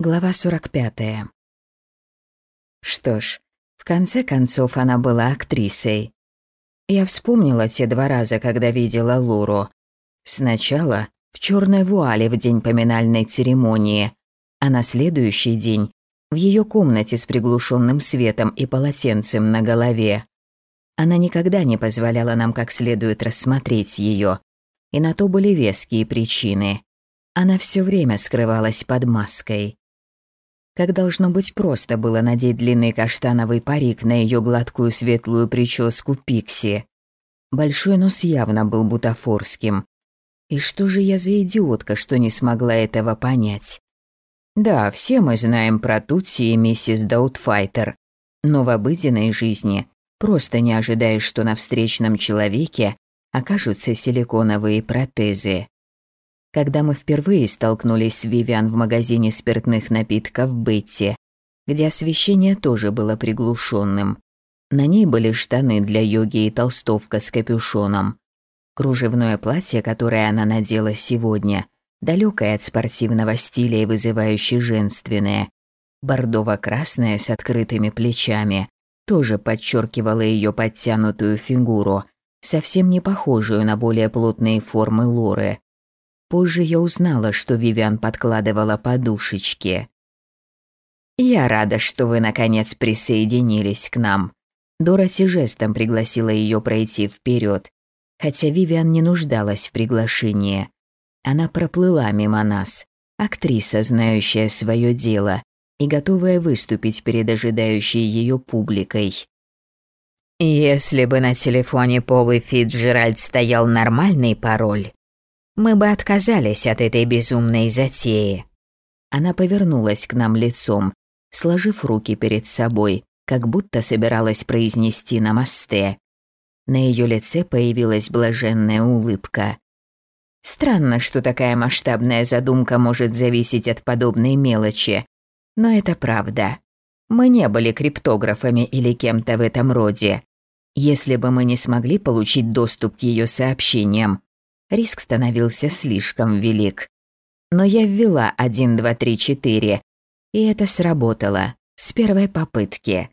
Глава 45. Что ж, в конце концов она была актрисой. Я вспомнила те два раза, когда видела Луру. Сначала в черной вуале в день поминальной церемонии, а на следующий день в ее комнате с приглушенным светом и полотенцем на голове. Она никогда не позволяла нам как следует рассмотреть ее, и на то были веские причины. Она все время скрывалась под маской как должно быть просто было надеть длинный каштановый парик на ее гладкую светлую прическу Пикси. Большой нос явно был бутафорским. И что же я за идиотка, что не смогла этого понять? Да, все мы знаем про Тутси и миссис Даутфайтер, но в обыденной жизни просто не ожидаешь, что на встречном человеке окажутся силиконовые протезы. Когда мы впервые столкнулись с Вивиан в магазине спиртных напитков Бетти, где освещение тоже было приглушенным. На ней были штаны для йоги и толстовка с капюшоном. Кружевное платье, которое она надела сегодня, далекое от спортивного стиля и вызывающе женственное, бордово-красное с открытыми плечами, тоже подчеркивало ее подтянутую фигуру, совсем не похожую на более плотные формы Лоры. Позже я узнала, что Вивиан подкладывала подушечки. «Я рада, что вы, наконец, присоединились к нам». Дороти жестом пригласила ее пройти вперед, хотя Вивиан не нуждалась в приглашении. Она проплыла мимо нас, актриса, знающая свое дело и готовая выступить перед ожидающей ее публикой. Если бы на телефоне Полы Фитджеральд стоял нормальный пароль, мы бы отказались от этой безумной затеи. Она повернулась к нам лицом, сложив руки перед собой, как будто собиралась произнести намасте. На ее лице появилась блаженная улыбка. Странно, что такая масштабная задумка может зависеть от подобной мелочи, но это правда. Мы не были криптографами или кем-то в этом роде. Если бы мы не смогли получить доступ к ее сообщениям, риск становился слишком велик. Но я ввела 1, 2, 3, 4, и это сработало с первой попытки.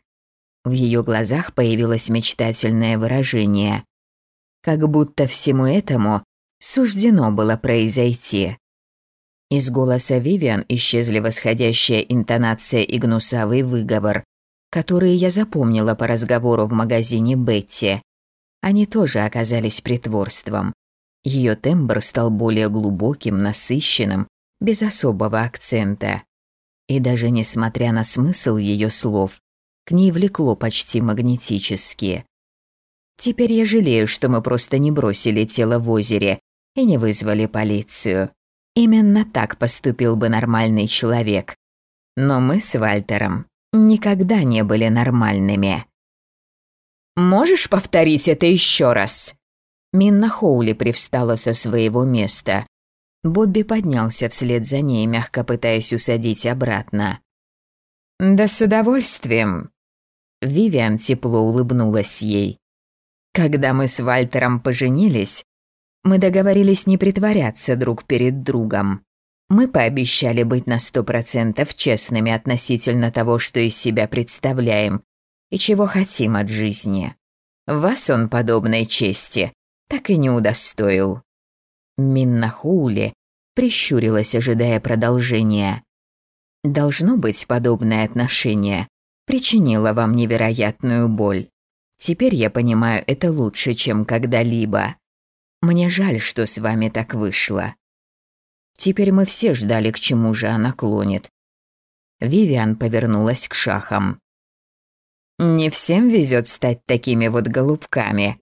В ее глазах появилось мечтательное выражение. Как будто всему этому суждено было произойти. Из голоса Вивиан исчезли восходящая интонация и гнусавый выговор, которые я запомнила по разговору в магазине Бетти. Они тоже оказались притворством. Ее тембр стал более глубоким, насыщенным, без особого акцента. И даже несмотря на смысл ее слов, к ней влекло почти магнетически. Теперь я жалею, что мы просто не бросили тело в озере и не вызвали полицию. Именно так поступил бы нормальный человек. Но мы с Вальтером никогда не были нормальными. «Можешь повторить это еще раз?» Минна Хоули привстала со своего места. Бобби поднялся вслед за ней, мягко пытаясь усадить обратно. «Да с удовольствием». Вивиан тепло улыбнулась ей. «Когда мы с Вальтером поженились, мы договорились не притворяться друг перед другом. Мы пообещали быть на сто процентов честными относительно того, что из себя представляем и чего хотим от жизни. Вас он подобной чести так и не удостоил. Минна Хули прищурилась, ожидая продолжения. Должно быть, подобное отношение причинило вам невероятную боль. Теперь я понимаю это лучше, чем когда-либо. Мне жаль, что с вами так вышло. Теперь мы все ждали, к чему же она клонит. Вивиан повернулась к шахам. «Не всем везет стать такими вот голубками»,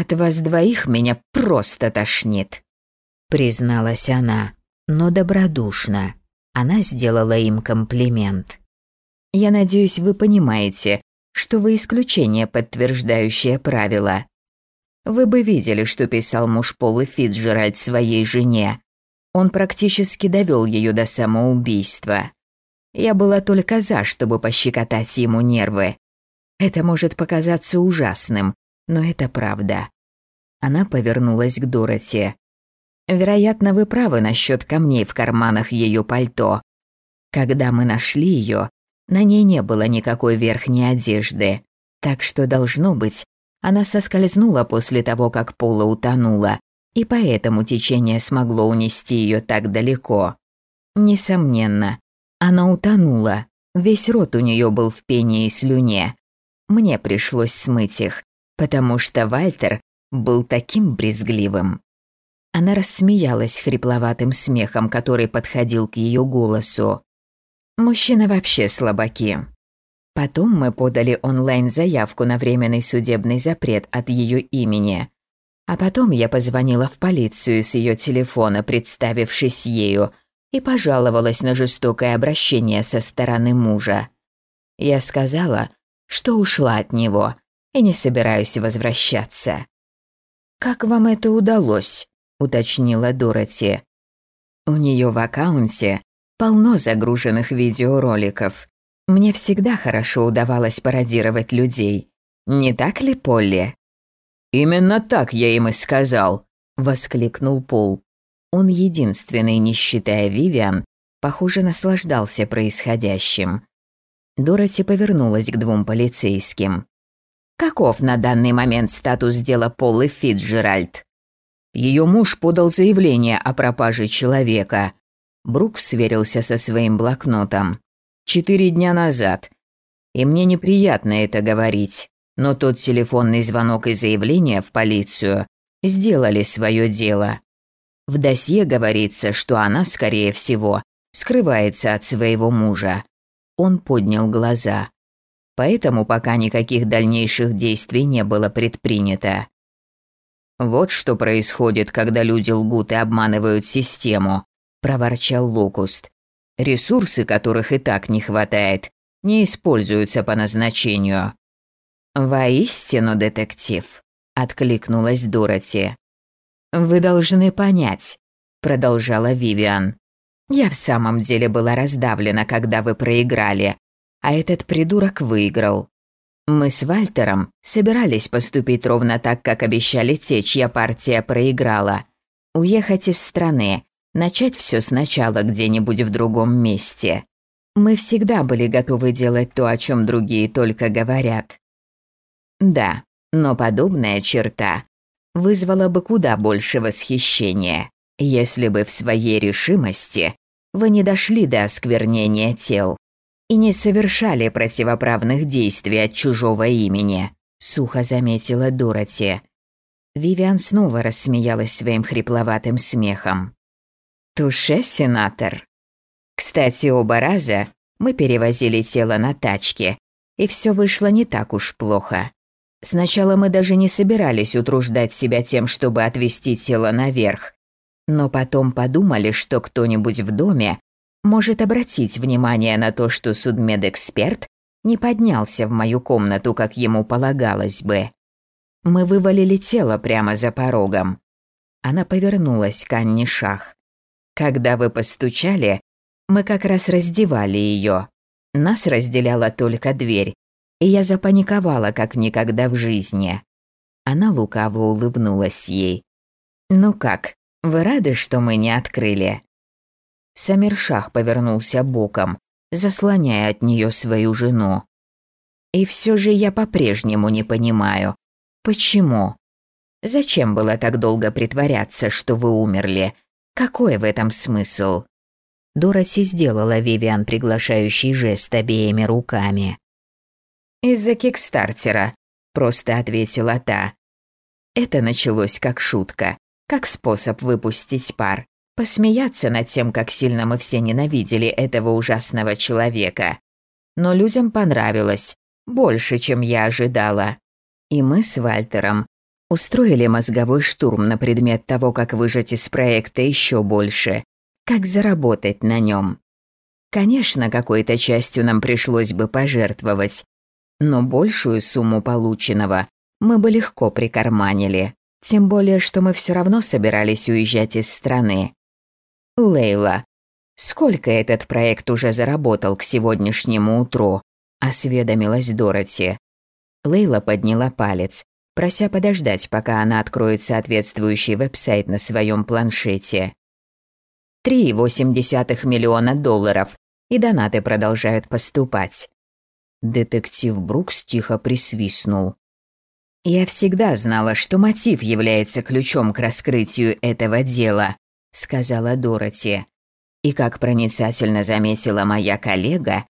от вас двоих меня просто тошнит», — призналась она, но добродушно. Она сделала им комплимент. «Я надеюсь, вы понимаете, что вы исключение, подтверждающее правило. Вы бы видели, что писал муж Полы Фитджеральд своей жене. Он практически довел ее до самоубийства. Я была только за, чтобы пощекотать ему нервы. Это может показаться ужасным, но это правда. Она повернулась к Дороти. Вероятно, вы правы насчет камней в карманах ее пальто. Когда мы нашли ее, на ней не было никакой верхней одежды, так что, должно быть, она соскользнула после того, как Пола утонула, и поэтому течение смогло унести ее так далеко. Несомненно, она утонула, весь рот у нее был в пене и слюне. Мне пришлось смыть их, потому что Вальтер был таким брезгливым. Она рассмеялась хрипловатым смехом, который подходил к ее голосу. Мужчины вообще слабаки. Потом мы подали онлайн-заявку на временный судебный запрет от ее имени. А потом я позвонила в полицию с ее телефона, представившись ею, и пожаловалась на жестокое обращение со стороны мужа. Я сказала, что ушла от него и не собираюсь возвращаться. «Как вам это удалось?» – уточнила Дороти. У нее в аккаунте полно загруженных видеороликов. Мне всегда хорошо удавалось пародировать людей. Не так ли, Полли? «Именно так я им и сказал», – воскликнул Пол. Он единственный, не считая Вивиан, похоже, наслаждался происходящим. Дороти повернулась к двум полицейским. «Каков на данный момент статус дела Полы Фитджеральд?» Ее муж подал заявление о пропаже человека. Брукс сверился со своим блокнотом. Четыре дня назад. И мне неприятно это говорить, но тот телефонный звонок и заявление в полицию сделали свое дело. В досье говорится, что она, скорее всего, скрывается от своего мужа. Он поднял глаза. Поэтому пока никаких дальнейших действий не было предпринято. «Вот что происходит, когда люди лгут и обманывают систему», – проворчал Локуст. «Ресурсы, которых и так не хватает, не используются по назначению». «Воистину, детектив», – откликнулась Дороти. «Вы должны понять», – продолжала Вивиан. «Я в самом деле была раздавлена, когда вы проиграли, а этот придурок выиграл. Мы с Вальтером собирались поступить ровно так, как обещали те, чья партия проиграла. Уехать из страны, начать все сначала где-нибудь в другом месте. Мы всегда были готовы делать то, о чем другие только говорят. Да, но подобная черта вызвала бы куда больше восхищения, если бы в своей решимости вы не дошли до осквернения тел и не совершали противоправных действий от чужого имени», – сухо заметила Дороти. Вивиан снова рассмеялась своим хрипловатым смехом. «Туше, сенатор. Кстати, оба раза мы перевозили тело на тачке, и все вышло не так уж плохо. Сначала мы даже не собирались утруждать себя тем, чтобы отвезти тело наверх, но потом подумали, что кто-нибудь в доме может обратить внимание на то, что судмедэксперт не поднялся в мою комнату, как ему полагалось бы. Мы вывалили тело прямо за порогом. Она повернулась к Анне Шах. Когда вы постучали, мы как раз раздевали ее. Нас разделяла только дверь, и я запаниковала, как никогда в жизни. Она лукаво улыбнулась ей. «Ну как, вы рады, что мы не открыли?» Самиршах повернулся боком, заслоняя от нее свою жену. И все же я по-прежнему не понимаю, почему? Зачем было так долго притворяться, что вы умерли? Какой в этом смысл? Дороти сделала Вивиан приглашающий жест обеими руками. «Из-за кикстартера», – просто ответила та. Это началось как шутка, как способ выпустить пар посмеяться над тем, как сильно мы все ненавидели этого ужасного человека. Но людям понравилось, больше, чем я ожидала. И мы с Вальтером устроили мозговой штурм на предмет того, как выжать из проекта еще больше, как заработать на нем. Конечно, какой-то частью нам пришлось бы пожертвовать, но большую сумму полученного мы бы легко прикарманили. Тем более, что мы все равно собирались уезжать из страны. «Лейла, сколько этот проект уже заработал к сегодняшнему утру?» – осведомилась Дороти. Лейла подняла палец, прося подождать, пока она откроет соответствующий веб-сайт на своем планшете. «3,8 миллиона долларов и донаты продолжают поступать. Детектив Брукс тихо присвистнул. «Я всегда знала, что мотив является ключом к раскрытию этого дела», — сказала Дороти. И как проницательно заметила моя коллега,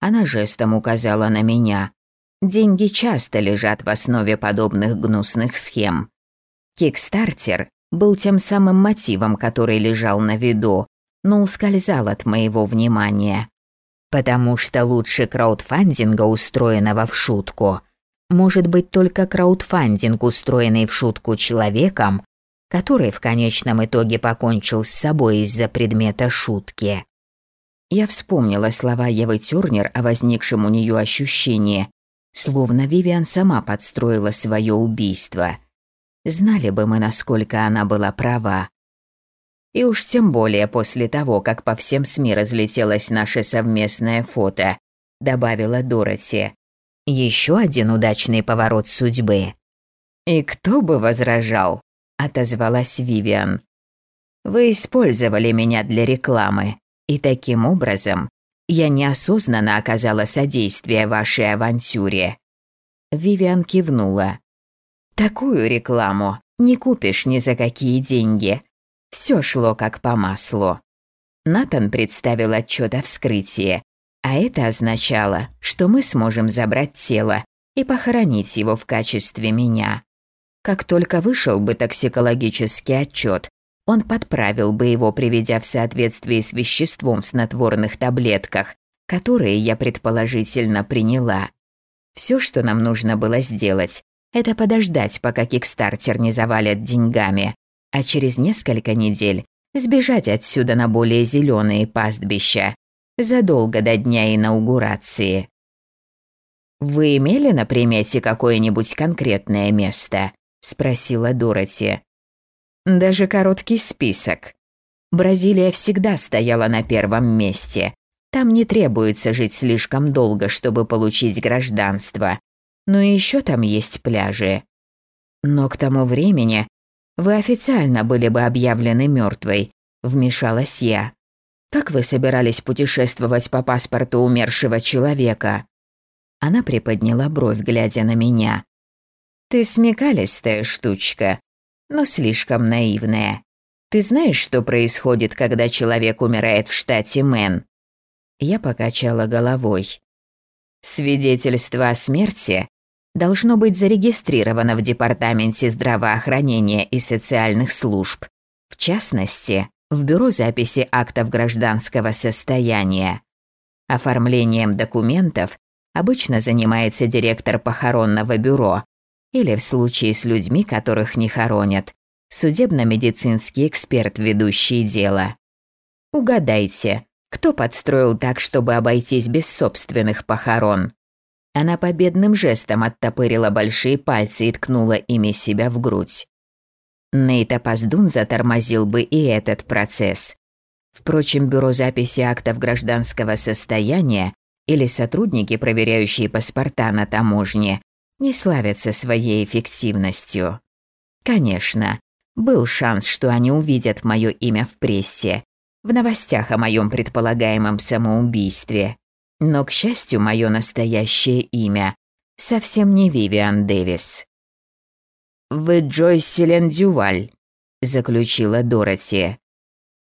она жестом указала на меня. Деньги часто лежат в основе подобных гнусных схем. Кикстартер был тем самым мотивом, который лежал на виду, но ускользал от моего внимания. Потому что лучше краудфандинга, устроенного в шутку, может быть только краудфандинг, устроенный в шутку человеком, который в конечном итоге покончил с собой из-за предмета шутки. Я вспомнила слова Евы Тёрнер о возникшем у нее ощущении, словно Вивиан сама подстроила свое убийство. Знали бы мы, насколько она была права. И уж тем более после того, как по всем СМИ разлетелось наше совместное фото, добавила Дороти. Еще один удачный поворот судьбы. И кто бы возражал, отозвалась Вивиан. Вы использовали меня для рекламы, и таким образом я неосознанно оказала содействие вашей авантюре. Вивиан кивнула. Такую рекламу не купишь ни за какие деньги, все шло как по маслу. Натан представил отчет о вскрытии, а это означало, что мы сможем забрать тело и похоронить его в качестве меня. Как только вышел бы токсикологический отчет, он подправил бы его, приведя в соответствие с веществом в снотворных таблетках, которые я предположительно приняла. Все, что нам нужно было сделать, это подождать, пока Кикстартер не завалят деньгами, а через несколько недель сбежать отсюда на более зеленые пастбища, задолго до дня инаугурации. «Вы имели на примете какое-нибудь конкретное место?» – спросила Дороти. «Даже короткий список. Бразилия всегда стояла на первом месте. Там не требуется жить слишком долго, чтобы получить гражданство. Но еще там есть пляжи. Но к тому времени вы официально были бы объявлены мертвой, вмешалась я. Как вы собирались путешествовать по паспорту умершего человека? Она приподняла бровь, глядя на меня. Ты смекалистая штучка, но слишком наивная. Ты знаешь, что происходит, когда человек умирает в штате Мэн? Я покачала головой. Свидетельство о смерти должно быть зарегистрировано в Департаменте здравоохранения и социальных служб, в частности, в Бюро записи актов гражданского состояния. Оформлением документов обычно занимается директор похоронного бюро или в случае с людьми, которых не хоронят, судебно-медицинский эксперт, ведущий дело. Угадайте, кто подстроил так, чтобы обойтись без собственных похорон? Она победным жестом оттопырила большие пальцы и ткнула ими себя в грудь. Нейта Паздун затормозил бы и этот процесс. Впрочем, бюро записи актов гражданского состояния или сотрудники, проверяющие паспорта на таможне, не славятся своей эффективностью. Конечно, был шанс, что они увидят мое имя в прессе, в новостях о моем предполагаемом самоубийстве. Но, к счастью, мое настоящее имя совсем не Вивиан Дэвис. «Вы Джойселен Дюваль», – заключила Дороти.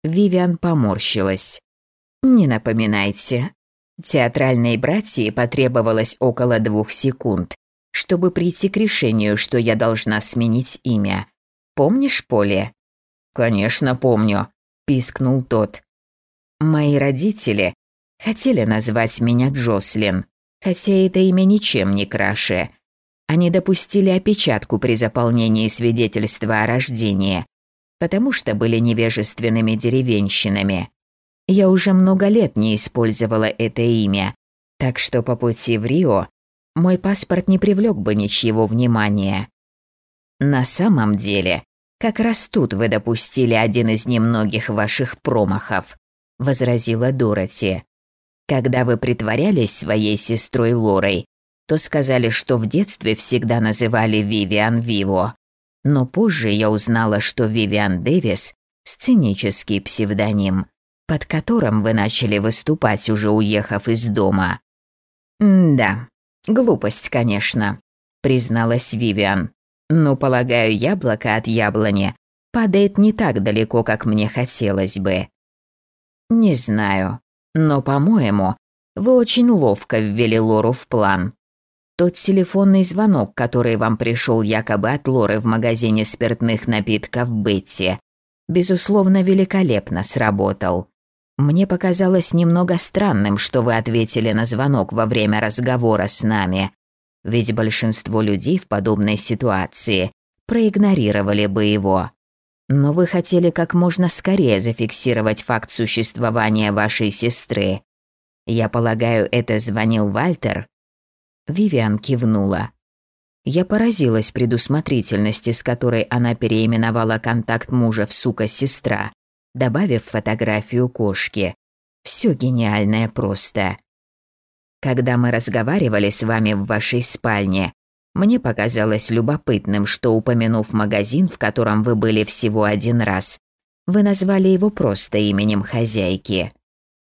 Вивиан поморщилась. «Не напоминайте. Театральной братье потребовалось около двух секунд, чтобы прийти к решению, что я должна сменить имя. Помнишь, Поле?» «Конечно, помню», – пискнул тот. «Мои родители Хотели назвать меня Джослин, хотя это имя ничем не краше. Они допустили опечатку при заполнении свидетельства о рождении, потому что были невежественными деревенщинами. Я уже много лет не использовала это имя, так что по пути в Рио мой паспорт не привлек бы ничьего внимания. На самом деле, как раз тут вы допустили один из немногих ваших промахов, возразила Дороти. Когда вы притворялись своей сестрой Лорой, то сказали, что в детстве всегда называли Вивиан Виво. Но позже я узнала, что Вивиан Дэвис – сценический псевдоним. под которым вы начали выступать, уже уехав из дома. «Да, глупость, конечно», – призналась Вивиан. «Но, полагаю, яблоко от яблони падает не так далеко, как мне хотелось бы». «Не знаю, но, по-моему, вы очень ловко ввели Лору в план. Тот телефонный звонок, который вам пришел якобы от Лоры в магазине спиртных напитков Бетти, безусловно, великолепно сработал. Мне показалось немного странным, что вы ответили на звонок во время разговора с нами, ведь большинство людей в подобной ситуации проигнорировали бы его. Но вы хотели как можно скорее зафиксировать факт существования вашей сестры. Я полагаю, это звонил Вальтер? Вивиан кивнула. Я поразилась предусмотрительности, с которой она переименовала контакт мужа в «сука-сестра», добавив фотографию кошки. Все гениальное просто. Когда мы разговаривали с вами в вашей спальне, мне показалось любопытным, что, упомянув магазин, в котором вы были всего один раз, вы назвали его просто именем хозяйки.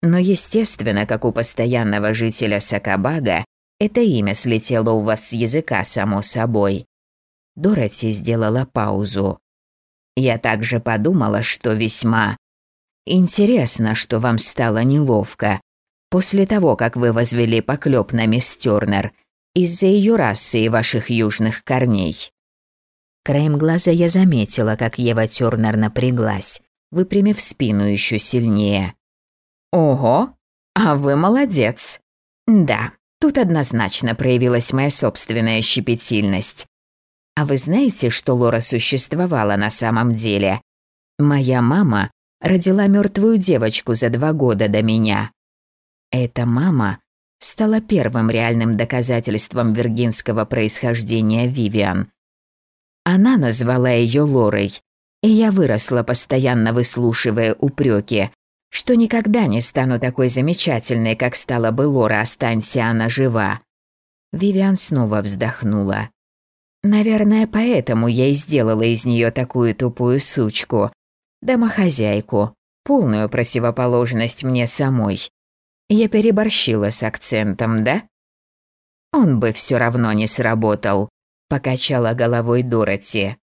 Но, естественно, как у постоянного жителя Сакабага, это имя слетело у вас с языка, само собой. Дороти сделала паузу. Я также подумала, что весьма интересно, что вам стало неловко после того, как вы возвели поклеп на мисс Тёрнер из-за ее расы и ваших южных корней. Краем глаза я заметила, как Ева Тёрнер напряглась, выпрямив спину еще сильнее. «Ого, а вы молодец!» «Да, Тут однозначно проявилась моя собственная щепетильность. А вы знаете, что Лора существовала на самом деле? Моя мама родила мертвую девочку за два года до меня. Эта мама стала первым реальным доказательством виргинского происхождения Вивиан. Она назвала ее Лорой, и я выросла, постоянно выслушивая упреки, что никогда не стану такой замечательной, как стала бы Лора, останься она жива. Вивиан снова вздохнула. Наверное, поэтому я и сделала из нее такую тупую сучку. Домохозяйку, полную противоположность мне самой. Я переборщила с акцентом, да? Он бы все равно не сработал, покачала головой Дороти.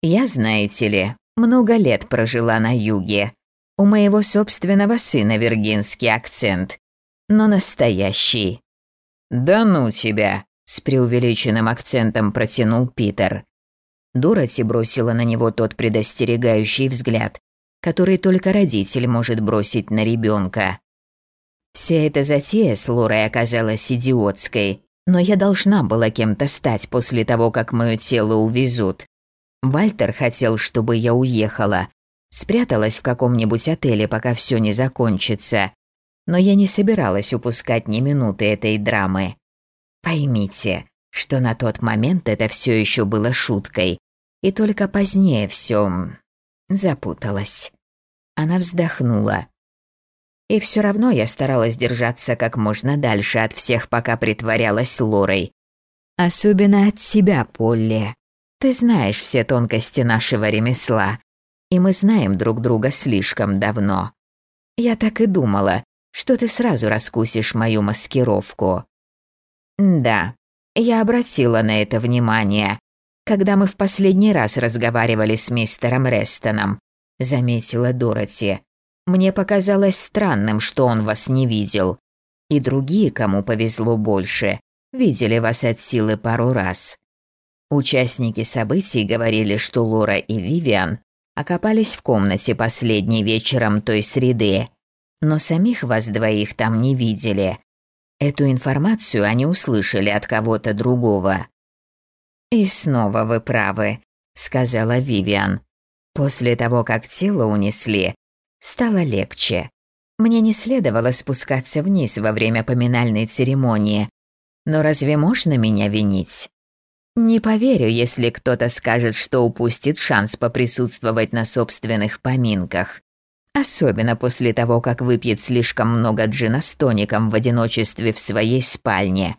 Я, знаете ли, много лет прожила на юге у моего собственного сына виргинский акцент, но настоящий. «Да ну тебя!» – с преувеличенным акцентом протянул Питер. Дороти бросила на него тот предостерегающий взгляд, который только родитель может бросить на ребенка. Вся эта затея с Лорой оказалась идиотской, но я должна была кем-то стать после того, как мое тело увезут. Вальтер хотел, чтобы я уехала, Спряталась в каком-нибудь отеле, пока все не закончится. Но я не собиралась упускать ни минуты этой драмы. Поймите, что на тот момент это все еще было шуткой, и только позднее все запуталось. Она вздохнула. И все равно я старалась держаться как можно дальше от всех, пока притворялась Лорой. Особенно от себя, Полли. Ты знаешь все тонкости нашего ремесла и мы знаем друг друга слишком давно. Я так и думала, что ты сразу раскусишь мою маскировку. Да, я обратила на это внимание, когда мы в последний раз разговаривали с мистером Рестоном, заметила Дороти. Мне показалось странным, что он вас не видел. И другие, кому повезло больше, видели вас от силы пару раз. Участники событий говорили, что Лора и Вивиан окопались в комнате последней вечером той среды, но самих вас двоих там не видели. Эту информацию они услышали от кого-то другого. «И снова вы правы», — сказала Вивиан. «После того, как тело унесли, стало легче. Мне не следовало спускаться вниз во время поминальной церемонии. Но разве можно меня винить? Не поверю, если кто-то скажет, что упустит шанс поприсутствовать на собственных поминках. Особенно после того, как выпьет слишком много джина с тоником в одиночестве в своей спальне.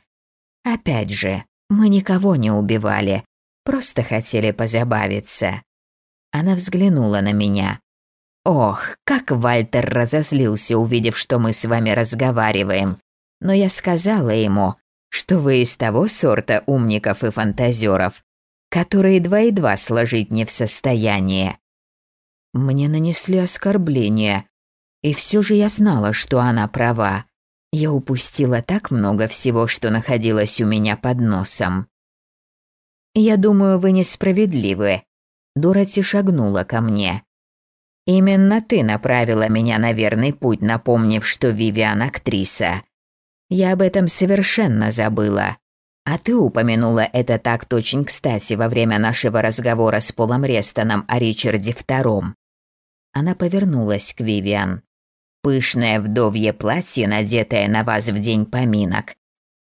Опять же, мы никого не убивали, просто хотели позабавиться. Она взглянула на меня. Ох, как Вальтер разозлился, увидев, что мы с вами разговариваем. Но я сказала ему, что вы из того сорта умников и фантазеров, которые два и два сложить не в состоянии. Мне нанесли оскорбление, и все же я знала, что она права. Я упустила так много всего, что находилось у меня под носом. «Я думаю, вы несправедливы», – Дороти шагнула ко мне. «Именно ты направила меня на верный путь, напомнив, что Вивиан – актриса. Я об этом совершенно забыла. А ты упомянула это так очень кстати во время нашего разговора с Полом Рестоном о Ричарде Втором. Она повернулась к Вивиан. Пышное вдовье платье, надетое на вас в день поминок.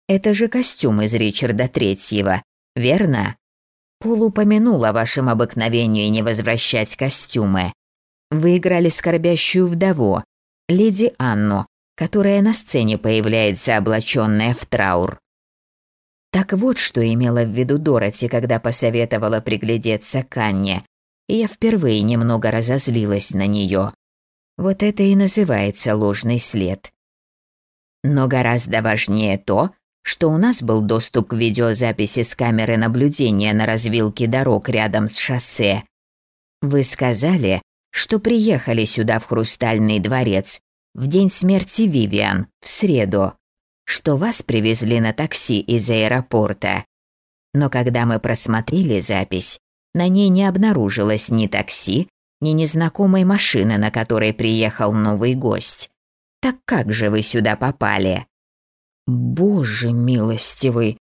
Это же костюм из Ричарда Третьего, верно? Пол упомянул о вашем обыкновении не возвращать костюмы. Вы играли скорбящую вдову, леди Анну, которая на сцене появляется облаченная в траур. Так вот, что имела в виду Дороти, когда посоветовала приглядеться к Анне, и я впервые немного разозлилась на нее. Вот это и называется ложный след. Но гораздо важнее то, что у нас был доступ к видеозаписи с камеры наблюдения на развилке дорог рядом с шоссе. Вы сказали, что приехали сюда в Хрустальный дворец в день смерти Вивиан, в среду, что вас привезли на такси из аэропорта. Но когда мы просмотрели запись, на ней не обнаружилось ни такси, ни незнакомой машины, на которой приехал новый гость. Так как же вы сюда попали? Боже милостивый,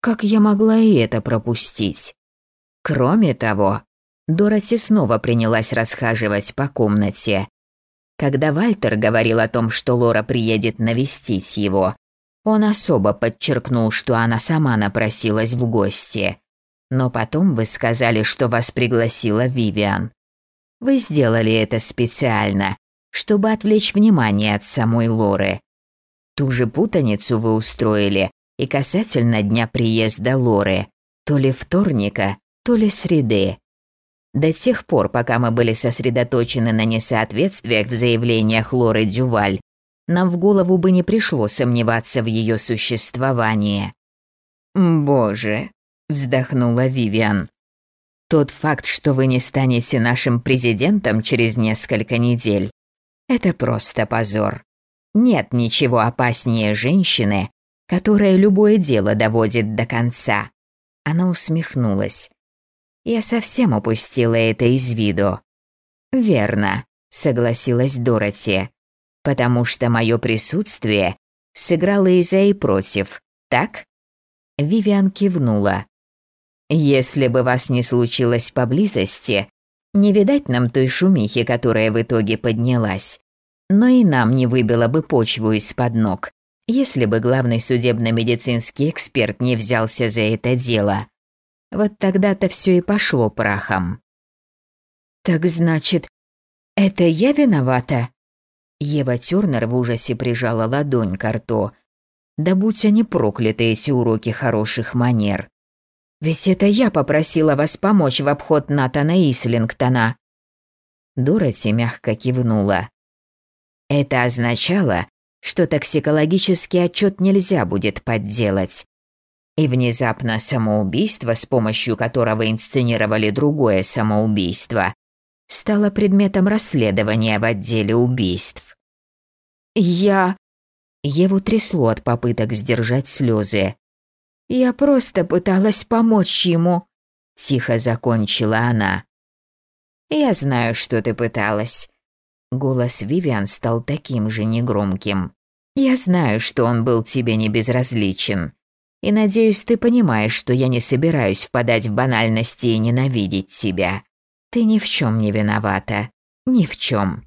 как я могла и это пропустить? Кроме того, Дороти снова принялась расхаживать по комнате. Когда Вальтер говорил о том, что Лора приедет навестить его, он особо подчеркнул, что она сама напросилась в гости. Но потом вы сказали, что вас пригласила Вивиан. Вы сделали это специально, чтобы отвлечь внимание от самой Лоры. Ту же путаницу вы устроили и касательно дня приезда Лоры, то ли вторника, то ли среды. До тех пор, пока мы были сосредоточены на несоответствиях в заявлениях Лоры Дюваль, нам в голову бы не пришло сомневаться в ее существовании. «Боже», – вздохнула Вивиан. Тот факт, что вы не станете нашим президентом через несколько недель, это просто позор. Нет ничего опаснее женщины, которая любое дело доводит до конца. Она усмехнулась. Я совсем упустила это из виду. Верно, согласилась Дороти. Потому что мое присутствие сыграло и за и против, так? Вивиан кивнула. Если бы вас не случилось поблизости, не видать нам той шумихи, которая в итоге поднялась. Но и нам не выбило бы почву из-под ног, если бы главный судебно-медицинский эксперт не взялся за это дело. Вот тогда-то все и пошло прахом. «Так значит, это я виновата?» Ева Тёрнер в ужасе прижала ладонь к рту. «Да будь они прокляты, эти уроки хороших манер. Ведь это я попросила вас помочь в обход Натана Ислингтона». Дороти мягко кивнула. Это означало, что токсикологический отчет нельзя будет подделать. И внезапно самоубийство, с помощью которого инсценировали другое самоубийство, стало предметом расследования в отделе убийств. Я... Его трясло от попыток сдержать слезы. Я просто пыталась помочь ему», – тихо закончила она. «Я знаю, что ты пыталась». Голос Вивиан стал таким же негромким. «Я знаю, что он был тебе не безразличен. И надеюсь, ты понимаешь, что я не собираюсь впадать в банальности и ненавидеть тебя. Ты ни в чем не виновата. Ни в чем.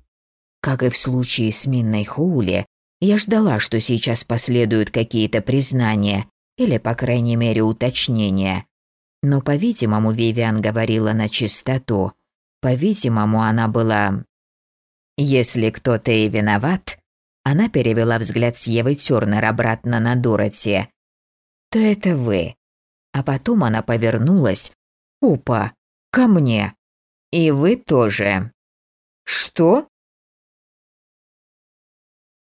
Как и в случае с Минной Хоули, я ждала, что сейчас последуют какие-то признания, или, по крайней мере, уточнение. Но, по-видимому, Вивиан говорила на чистоту. По-видимому, она была... Если кто-то и виноват, она перевела взгляд с Евы Тёрнер обратно на Дороти. То это вы. А потом она повернулась. Упа, ко мне. И вы тоже. Что?